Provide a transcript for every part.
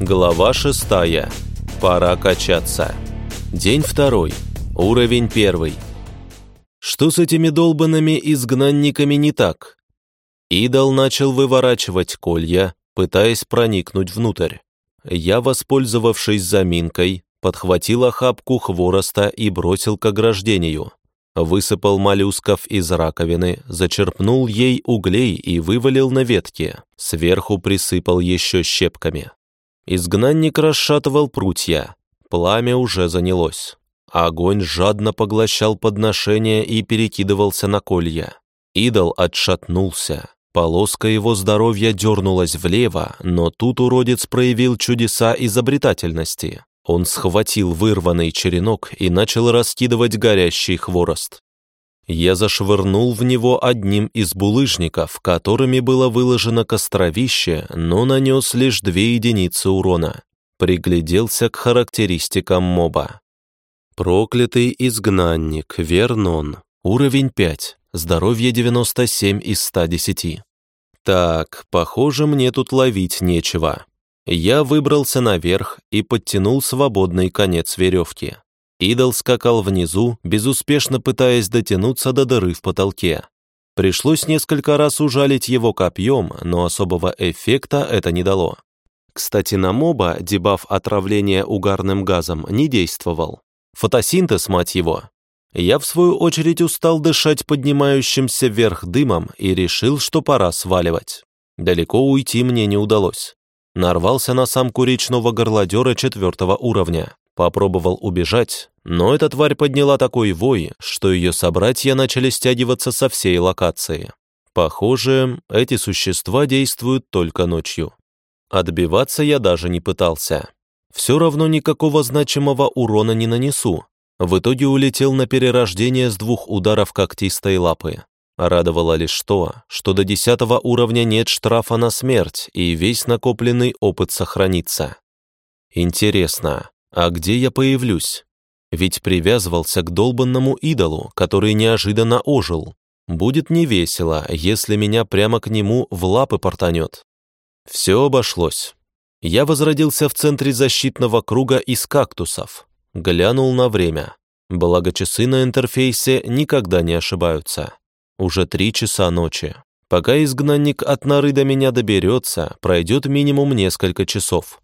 Глава шестая. Пора качаться. День второй. Уровень первый. Что с этими долбанными изгнанниками не так? Идол начал выворачивать колья, пытаясь проникнуть внутрь. Я, воспользовавшись заминкой, подхватил охапку хвороста и бросил к ограждению. Высыпал моллюсков из раковины, зачерпнул ей углей и вывалил на ветки. Сверху присыпал еще щепками. Изгнанник расшатывал прутья. Пламя уже занялось. Огонь жадно поглощал подношения и перекидывался на колья. Идол отшатнулся. Полоска его здоровья дернулась влево, но тут уродец проявил чудеса изобретательности. Он схватил вырванный черенок и начал раскидывать горящий хворост. Я зашвырнул в него одним из булыжников, которыми было выложено костровище, но нанес лишь две единицы урона. Пригляделся к характеристикам моба. Проклятый изгнанник, Вернон, уровень 5, здоровье 97 из 110. Так, похоже, мне тут ловить нечего. Я выбрался наверх и подтянул свободный конец веревки. Идол скакал внизу, безуспешно пытаясь дотянуться до дыры в потолке. Пришлось несколько раз ужалить его копьем, но особого эффекта это не дало. Кстати, на моба дебаф отравления угарным газом не действовал. Фотосинтез, мать его. Я, в свою очередь, устал дышать поднимающимся вверх дымом и решил, что пора сваливать. Далеко уйти мне не удалось. Нарвался на самку речного горлодера четвертого уровня. Попробовал убежать, но эта тварь подняла такой вой, что ее собратья начали стягиваться со всей локации. Похоже, эти существа действуют только ночью. Отбиваться я даже не пытался. Все равно никакого значимого урона не нанесу. В итоге улетел на перерождение с двух ударов когтистой лапы. Радовало лишь то, что до десятого уровня нет штрафа на смерть, и весь накопленный опыт сохранится. Интересно, а где я появлюсь? Ведь привязывался к долбанному идолу, который неожиданно ожил. Будет невесело, если меня прямо к нему в лапы портанет. Все обошлось. Я возродился в центре защитного круга из кактусов. Глянул на время. Благо часы на интерфейсе никогда не ошибаются. Уже три часа ночи. Пока изгнанник от норы до меня доберется, пройдет минимум несколько часов.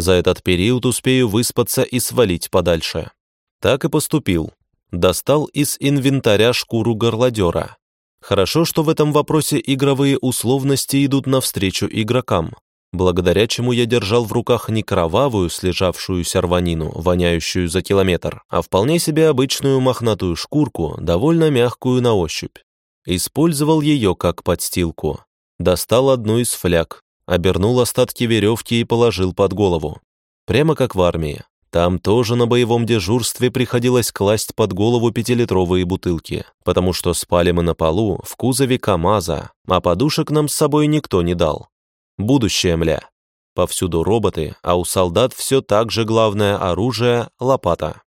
За этот период успею выспаться и свалить подальше. Так и поступил. Достал из инвентаря шкуру горлодера. Хорошо, что в этом вопросе игровые условности идут навстречу игрокам, благодаря чему я держал в руках не кровавую слежавшуюся рванину, воняющую за километр, а вполне себе обычную мохнатую шкурку, довольно мягкую на ощупь. Использовал ее как подстилку. Достал одну из фляг, обернул остатки веревки и положил под голову. Прямо как в армии. Там тоже на боевом дежурстве приходилось класть под голову пятилитровые бутылки, потому что спали мы на полу в кузове КамАЗа, а подушек нам с собой никто не дал. Будущее, мля. Повсюду роботы, а у солдат все так же главное оружие — лопата.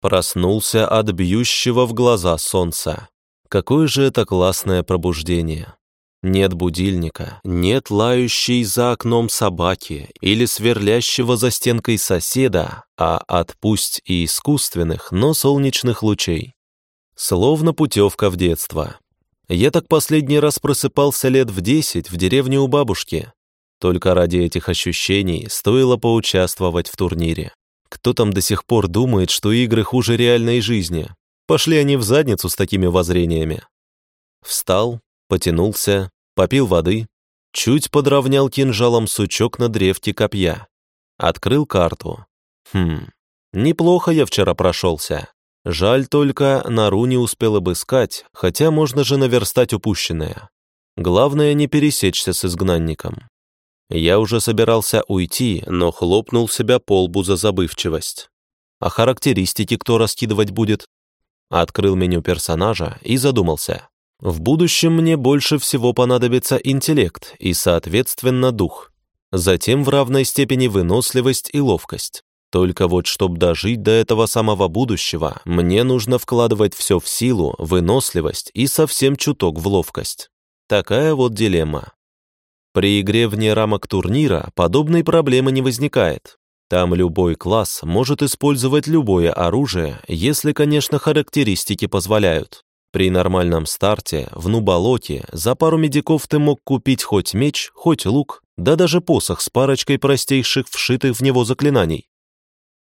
Проснулся от бьющего в глаза солнца. Какое же это классное пробуждение. Нет будильника, нет лающей за окном собаки или сверлящего за стенкой соседа, а от пусть и искусственных, но солнечных лучей. Словно путевка в детство. Я так последний раз просыпался лет в десять в деревне у бабушки. Только ради этих ощущений стоило поучаствовать в турнире. Кто там до сих пор думает, что игры хуже реальной жизни? Пошли они в задницу с такими воззрениями. Встал, потянулся, попил воды, чуть подровнял кинжалом сучок на древке копья. Открыл карту. Хм, неплохо я вчера прошелся. Жаль только, нору не успел обыскать, хотя можно же наверстать упущенное. Главное не пересечься с изгнанником. Я уже собирался уйти, но хлопнул себя по лбу за забывчивость. А характеристики кто раскидывать будет? Открыл меню персонажа и задумался. В будущем мне больше всего понадобится интеллект и, соответственно, дух. Затем в равной степени выносливость и ловкость. Только вот, чтобы дожить до этого самого будущего, мне нужно вкладывать все в силу, выносливость и совсем чуток в ловкость. Такая вот дилемма. При игре вне рамок турнира подобной проблемы не возникает. Там любой класс может использовать любое оружие, если, конечно, характеристики позволяют. При нормальном старте, в нуболоте, за пару медиков ты мог купить хоть меч, хоть лук, да даже посох с парочкой простейших вшитых в него заклинаний.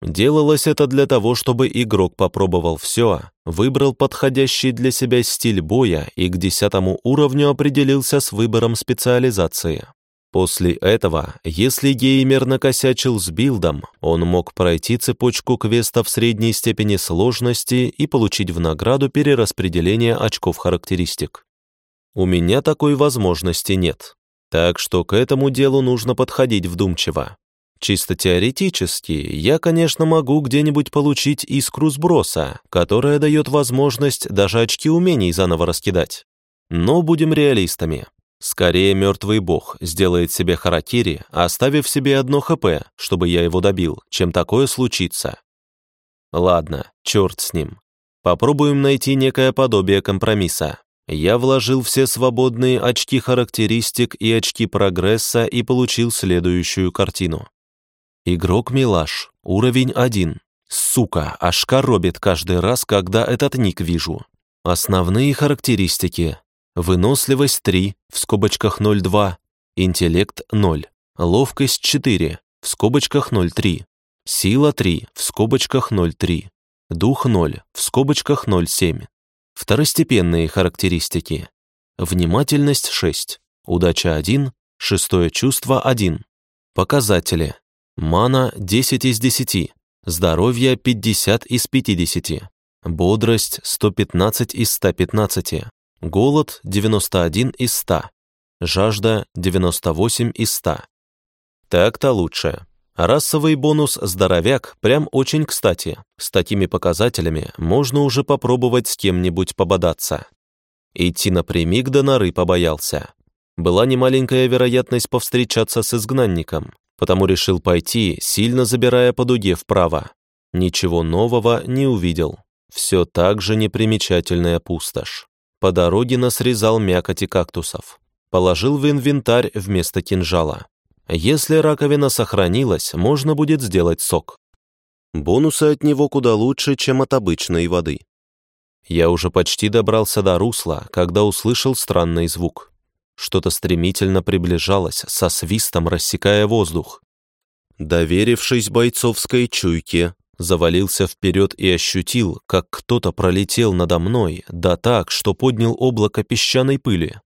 Делалось это для того, чтобы игрок попробовал все, выбрал подходящий для себя стиль боя и к десятому уровню определился с выбором специализации. После этого, если геймер накосячил с билдом, он мог пройти цепочку квестов средней степени сложности и получить в награду перераспределение очков характеристик. У меня такой возможности нет, так что к этому делу нужно подходить вдумчиво. Чисто теоретически, я, конечно, могу где-нибудь получить искру сброса, которая дает возможность даже очки умений заново раскидать. Но будем реалистами. Скорее мертвый бог сделает себе харакири, оставив себе одно ХП, чтобы я его добил, чем такое случится. Ладно, черт с ним. Попробуем найти некое подобие компромисса. Я вложил все свободные очки характеристик и очки прогресса и получил следующую картину. Игрок Милаш, уровень 1. Сука, аж коробит каждый раз, когда этот ник вижу. Основные характеристики. Выносливость 3, в скобочках 0,2. Интеллект 0. Ловкость 4, в скобочках 0,3. Сила 3, в скобочках 0,3. Дух 0, в скобочках 0,7. Второстепенные характеристики. Внимательность 6, удача 1, шестое чувство 1. Показатели. Мана 10 из 10, здоровье 50 из 50, бодрость 115 из 115, голод 91 из 100, жажда 98 из 100. Так-то лучше. Расовый бонус «Здоровяк» прям очень кстати. С такими показателями можно уже попробовать с кем-нибудь пободаться. Идти напрямик до норы побоялся. Была немаленькая вероятность повстречаться с изгнанником, потому решил пойти, сильно забирая по дуге вправо. Ничего нового не увидел. Все так же непримечательная пустошь. По дороге насрезал мякоти кактусов. Положил в инвентарь вместо кинжала. Если раковина сохранилась, можно будет сделать сок. Бонусы от него куда лучше, чем от обычной воды. Я уже почти добрался до русла, когда услышал странный звук. Что-то стремительно приближалось, со свистом рассекая воздух. Доверившись бойцовской чуйке, завалился вперед и ощутил, как кто-то пролетел надо мной, да так, что поднял облако песчаной пыли.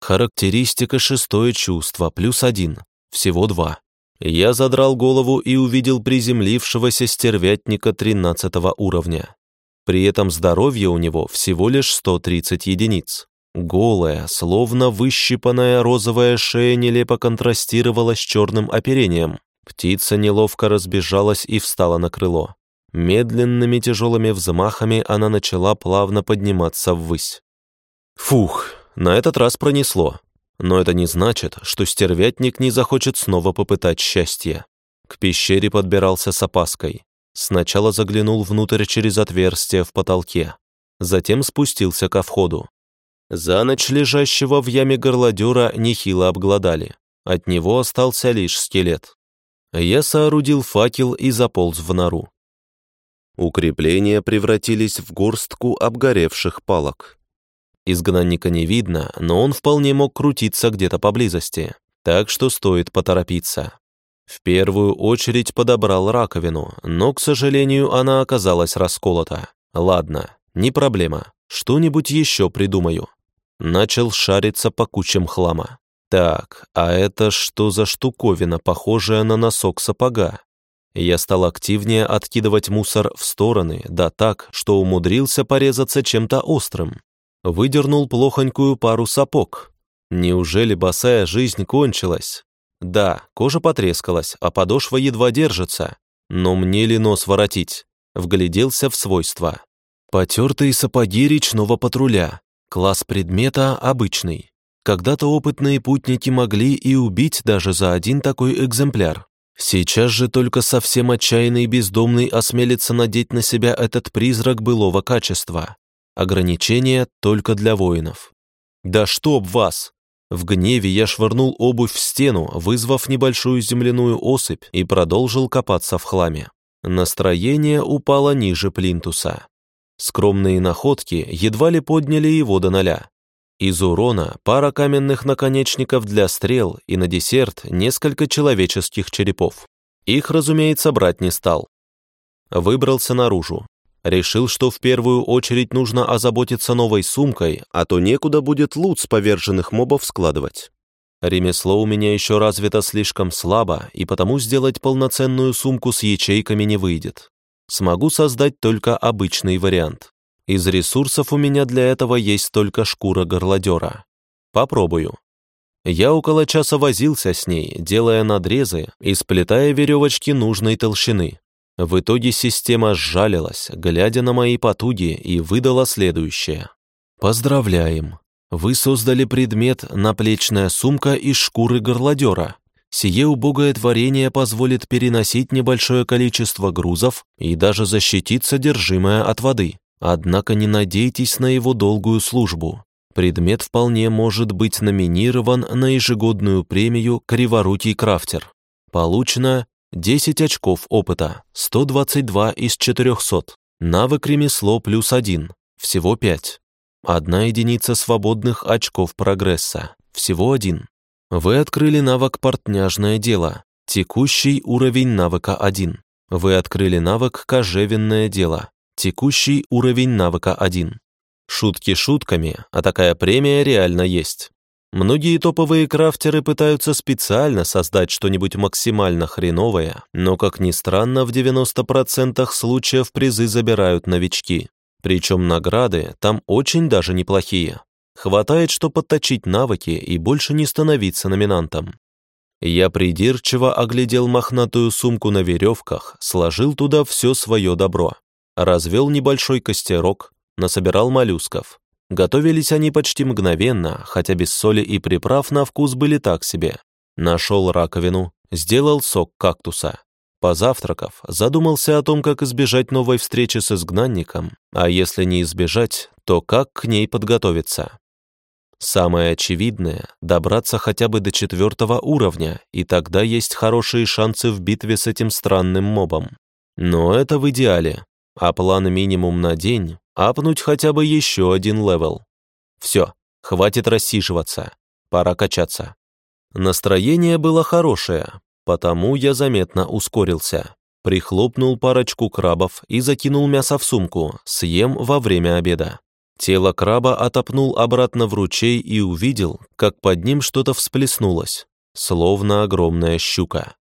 Характеристика шестое чувство, плюс один, всего два. Я задрал голову и увидел приземлившегося стервятника тринадцатого уровня. При этом здоровье у него всего лишь 130 единиц. Голая, словно выщипанная розовая шея нелепо контрастировала с черным оперением. Птица неловко разбежалась и встала на крыло. Медленными тяжелыми взмахами она начала плавно подниматься ввысь. Фух, на этот раз пронесло. Но это не значит, что стервятник не захочет снова попытать счастье. К пещере подбирался с опаской. Сначала заглянул внутрь через отверстие в потолке. Затем спустился ко входу. За ночь лежащего в яме горлодера нехило обглодали. От него остался лишь скелет. Я соорудил факел и заполз в нору. Укрепления превратились в горстку обгоревших палок. Изгнанника не видно, но он вполне мог крутиться где-то поблизости, так что стоит поторопиться. В первую очередь подобрал раковину, но, к сожалению, она оказалась расколота. Ладно, не проблема, что-нибудь еще придумаю. Начал шариться по кучам хлама. Так, а это что за штуковина, похожая на носок сапога? Я стал активнее откидывать мусор в стороны, да так, что умудрился порезаться чем-то острым. Выдернул плохонькую пару сапог. Неужели босая жизнь кончилась? Да, кожа потрескалась, а подошва едва держится. Но мне ли нос воротить? Вгляделся в свойства. Потертые сапоги речного патруля. Класс предмета обычный. Когда-то опытные путники могли и убить даже за один такой экземпляр. Сейчас же только совсем отчаянный бездомный осмелится надеть на себя этот призрак былого качества. Ограничение только для воинов. «Да чтоб вас!» В гневе я швырнул обувь в стену, вызвав небольшую земляную осыпь и продолжил копаться в хламе. Настроение упало ниже плинтуса. Скромные находки едва ли подняли его до ноля. Из урона пара каменных наконечников для стрел и на десерт несколько человеческих черепов. Их, разумеется, брать не стал. Выбрался наружу. Решил, что в первую очередь нужно озаботиться новой сумкой, а то некуда будет лут с поверженных мобов складывать. Ремесло у меня еще развито слишком слабо, и потому сделать полноценную сумку с ячейками не выйдет. Смогу создать только обычный вариант. Из ресурсов у меня для этого есть только шкура горлодера. Попробую. Я около часа возился с ней, делая надрезы и сплетая веревочки нужной толщины. В итоге система сжалилась, глядя на мои потуги, и выдала следующее. «Поздравляем! Вы создали предмет «Наплечная сумка» из шкуры горлодера. Сие убогое творение позволит переносить небольшое количество грузов и даже защитить содержимое от воды. Однако не надейтесь на его долгую службу. Предмет вполне может быть номинирован на ежегодную премию «Криворукий крафтер». Получено 10 очков опыта, 122 из 400. Навык ремесло плюс 1, всего 5. Одна единица свободных очков прогресса, всего один. Вы открыли навык «Портняжное дело», текущий уровень навыка 1. Вы открыли навык «Кожевенное дело», текущий уровень навыка 1. Шутки шутками, а такая премия реально есть. Многие топовые крафтеры пытаются специально создать что-нибудь максимально хреновое, но, как ни странно, в 90% случаев призы забирают новички. Причем награды там очень даже неплохие. Хватает, что подточить навыки и больше не становиться номинантом. Я придирчиво оглядел мохнатую сумку на веревках, сложил туда все свое добро. Развел небольшой костерок, насобирал моллюсков. Готовились они почти мгновенно, хотя без соли и приправ на вкус были так себе. Нашел раковину, сделал сок кактуса. Позавтракав, задумался о том, как избежать новой встречи с изгнанником, а если не избежать, то как к ней подготовиться. Самое очевидное — добраться хотя бы до четвертого уровня, и тогда есть хорошие шансы в битве с этим странным мобом. Но это в идеале, а план минимум на день апнуть хотя бы еще один level. Все, хватит рассиживаться, пора качаться. Настроение было хорошее, потому я заметно ускорился. Прихлопнул парочку крабов и закинул мясо в сумку, съем во время обеда. Тело краба отопнул обратно в ручей и увидел, как под ним что-то всплеснулось, словно огромная щука.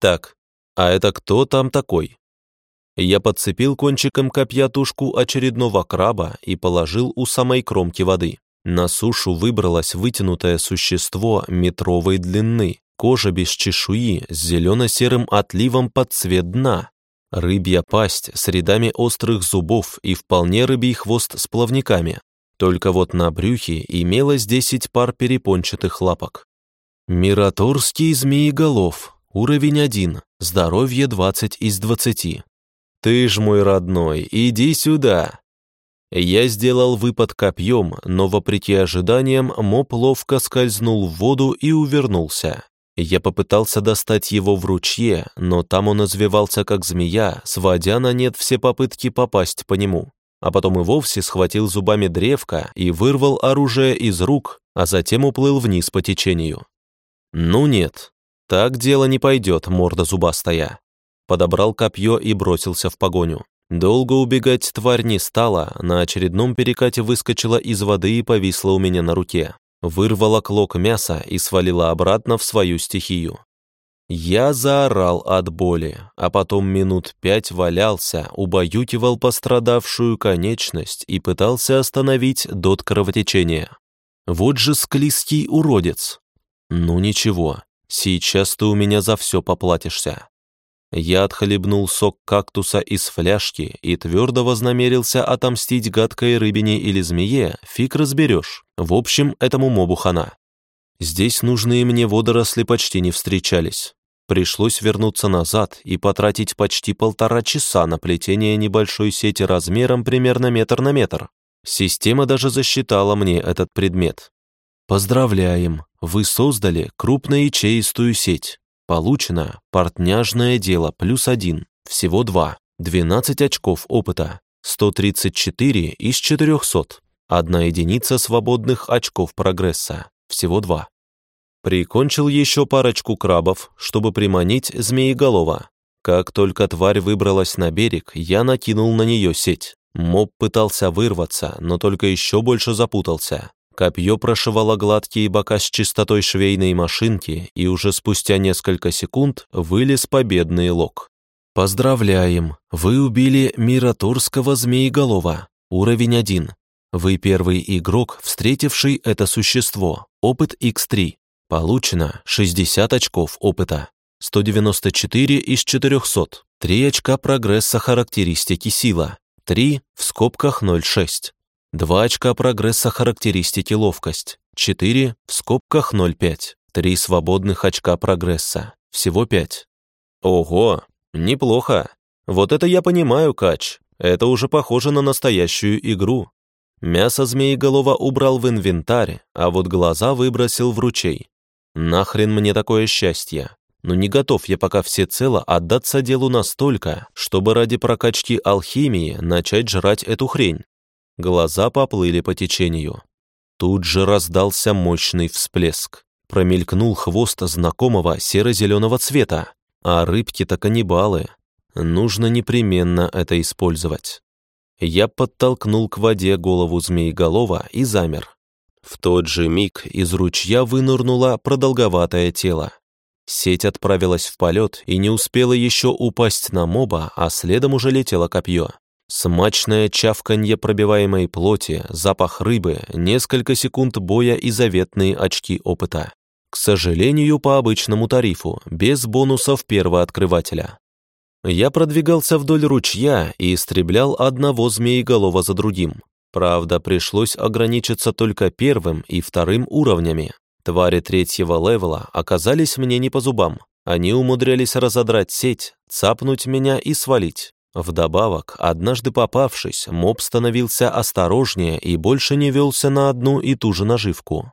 Так, а это кто там такой? Я подцепил кончиком копья тушку очередного краба и положил у самой кромки воды. На сушу выбралось вытянутое существо метровой длины, кожа без чешуи, с зелено-серым отливом под цвет дна, рыбья пасть с рядами острых зубов и вполне рыбий хвост с плавниками. Только вот на брюхе имелось 10 пар перепончатых лапок. Мираторский змееголов, уровень 1, здоровье 20 из 20. «Ты ж мой родной, иди сюда!» Я сделал выпад копьем, но, вопреки ожиданиям, моп ловко скользнул в воду и увернулся. Я попытался достать его в ручье, но там он извивался как змея, сводя на нет все попытки попасть по нему. А потом и вовсе схватил зубами древко и вырвал оружие из рук, а затем уплыл вниз по течению. Ну нет, так дело не пойдет, морда зубастая подобрал копье и бросился в погоню. Долго убегать тварь не стала, на очередном перекате выскочила из воды и повисла у меня на руке. Вырвала клок мяса и свалила обратно в свою стихию. Я заорал от боли, а потом минут пять валялся, убаюкивал пострадавшую конечность и пытался остановить дот кровотечения. Вот же склизкий уродец. Ну ничего, сейчас ты у меня за все поплатишься. Я отхлебнул сок кактуса из фляжки и твердо вознамерился отомстить гадкой рыбине или змее, фиг разберешь. В общем, этому мобу хана. Здесь нужные мне водоросли почти не встречались. Пришлось вернуться назад и потратить почти полтора часа на плетение небольшой сети размером примерно метр на метр. Система даже засчитала мне этот предмет. Поздравляем! Вы создали крупноячеистую сеть. Получено партняжное дело плюс один, всего два, 12 очков опыта, 134 из 400, одна единица свободных очков прогресса, всего два. Прикончил еще парочку крабов, чтобы приманить змееголова. Как только тварь выбралась на берег, я накинул на нее сеть. Моб пытался вырваться, но только еще больше запутался. Копье прошивало гладкие бока с чистотой швейной машинки, и уже спустя несколько секунд вылез победный лог. Поздравляем! Вы убили Миротурского змееголова. Уровень 1. Вы первый игрок, встретивший это существо. Опыт X3. Получено 60 очков опыта. 194 из 400. 3 очка прогресса характеристики сила. 3 в скобках 0,6. 2 очка прогресса характеристики ловкость. 4 в скобках 0,5. 3 свободных очка прогресса. Всего 5. Ого, неплохо. Вот это я понимаю, Кач. Это уже похоже на настоящую игру. Мясо змееголова убрал в инвентарь, а вот глаза выбросил в ручей. Нахрен мне такое счастье? но не готов я пока всецело отдаться делу настолько, чтобы ради прокачки алхимии начать жрать эту хрень. Глаза поплыли по течению. Тут же раздался мощный всплеск. Промелькнул хвост знакомого серо-зеленого цвета. А рыбки-то каннибалы. Нужно непременно это использовать. Я подтолкнул к воде голову змееголова и замер. В тот же миг из ручья вынырнуло продолговатое тело. Сеть отправилась в полет и не успела еще упасть на моба, а следом уже летело копье. Смачное чавканье пробиваемой плоти, запах рыбы, несколько секунд боя и заветные очки опыта. К сожалению, по обычному тарифу, без бонусов первооткрывателя. Я продвигался вдоль ручья и истреблял одного змееголова за другим. Правда, пришлось ограничиться только первым и вторым уровнями, Твари третьего левела оказались мне не по зубам. Они умудрялись разодрать сеть, цапнуть меня и свалить. Вдобавок, однажды попавшись, моб становился осторожнее и больше не велся на одну и ту же наживку.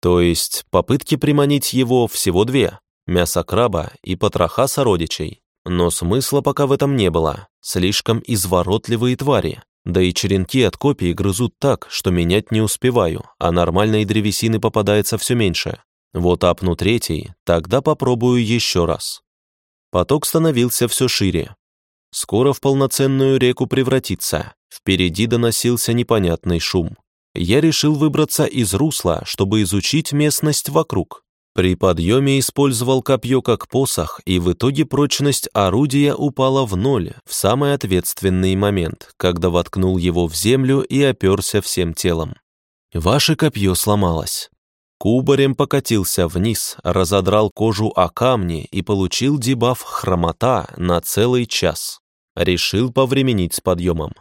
То есть попытки приманить его всего две — мясо краба и потроха сородичей. Но смысла пока в этом не было, слишком изворотливые твари. Да и черенки от копий грызут так, что менять не успеваю, а нормальной древесины попадается все меньше. Вот апну третий, тогда попробую еще раз. Поток становился все шире. Скоро в полноценную реку превратится. Впереди доносился непонятный шум. Я решил выбраться из русла, чтобы изучить местность вокруг. При подъеме использовал копье как посох, и в итоге прочность орудия упала в ноль в самый ответственный момент, когда воткнул его в землю и оперся всем телом. Ваше копье сломалось. Кубарем покатился вниз, разодрал кожу о камни и получил дебаф хромота на целый час. Решил повременить с подъемом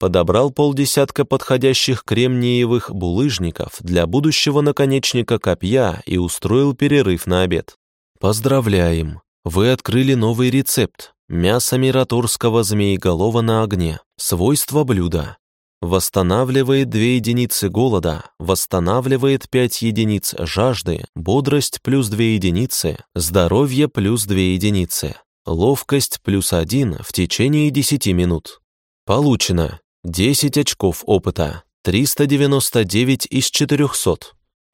подобрал полдесятка подходящих кремниевых булыжников для будущего наконечника копья и устроил перерыв на обед. Поздравляем! Вы открыли новый рецепт. Мясо мираторского змееголова на огне. Свойства блюда. Восстанавливает 2 единицы голода, восстанавливает 5 единиц жажды, бодрость плюс 2 единицы, здоровье плюс 2 единицы, ловкость плюс 1 в течение 10 минут. Получено 10 очков опыта, 399 из 400,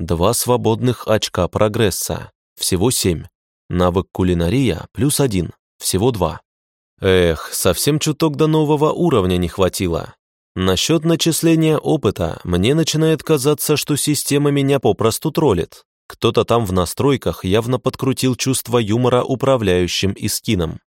два свободных очка прогресса, всего 7. Навык кулинария плюс 1, всего 2. Эх, совсем чуток до нового уровня не хватило. Насчет начисления опыта мне начинает казаться, что система меня попросту троллит. Кто-то там в настройках явно подкрутил чувство юмора управляющим и скином.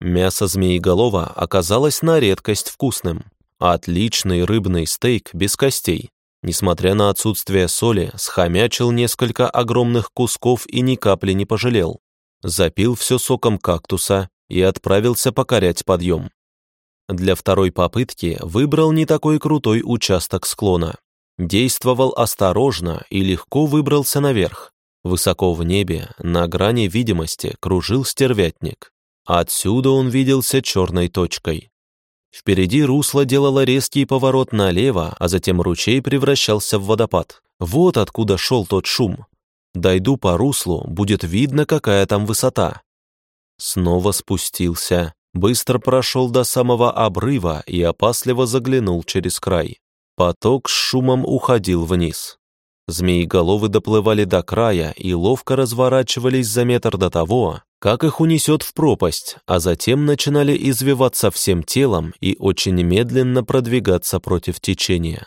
Мясо змееголова оказалось на редкость вкусным. Отличный рыбный стейк без костей. Несмотря на отсутствие соли, схомячил несколько огромных кусков и ни капли не пожалел. Запил все соком кактуса и отправился покорять подъем. Для второй попытки выбрал не такой крутой участок склона. Действовал осторожно и легко выбрался наверх. Высоко в небе, на грани видимости, кружил стервятник. Отсюда он виделся черной точкой. Впереди русло делало резкий поворот налево, а затем ручей превращался в водопад. Вот откуда шел тот шум. Дойду по руслу, будет видно, какая там высота. Снова спустился, быстро прошел до самого обрыва и опасливо заглянул через край. Поток с шумом уходил вниз. Змеи-головы доплывали до края и ловко разворачивались за метр до того, как их унесет в пропасть, а затем начинали извиваться всем телом и очень медленно продвигаться против течения.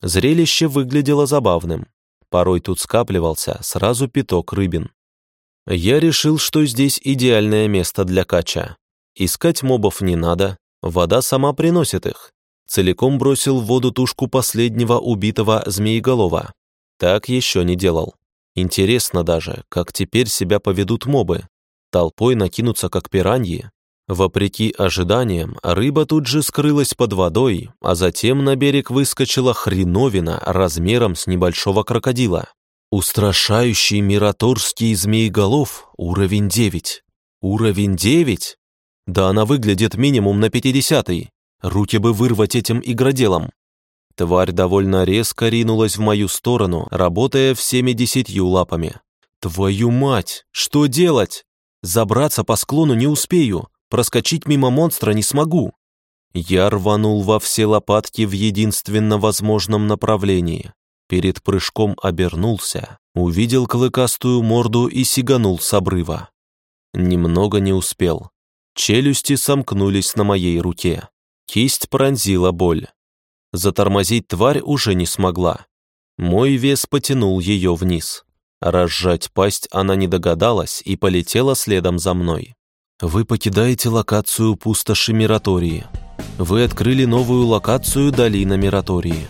Зрелище выглядело забавным. Порой тут скапливался сразу пяток рыбин. Я решил, что здесь идеальное место для кача. Искать мобов не надо, вода сама приносит их. Целиком бросил в воду тушку последнего убитого змееголова. Так еще не делал. Интересно даже, как теперь себя поведут мобы. Толпой накинутся, как пираньи. Вопреки ожиданиям, рыба тут же скрылась под водой, а затем на берег выскочила хреновина размером с небольшого крокодила. Устрашающий мираторский змееголов, уровень 9. Уровень 9? Да она выглядит минимум на 50-й. Руки бы вырвать этим игроделом. Тварь довольно резко ринулась в мою сторону, работая всеми десятью лапами. «Твою мать! Что делать? Забраться по склону не успею, проскочить мимо монстра не смогу». Я рванул во все лопатки в единственно возможном направлении. Перед прыжком обернулся, увидел клыкастую морду и сиганул с обрыва. Немного не успел. Челюсти сомкнулись на моей руке. Кисть пронзила боль. Затормозить тварь уже не смогла. Мой вес потянул ее вниз. Разжать пасть она не догадалась и полетела следом за мной. Вы покидаете локацию пустоши Миратории. Вы открыли новую локацию Долина Миратории.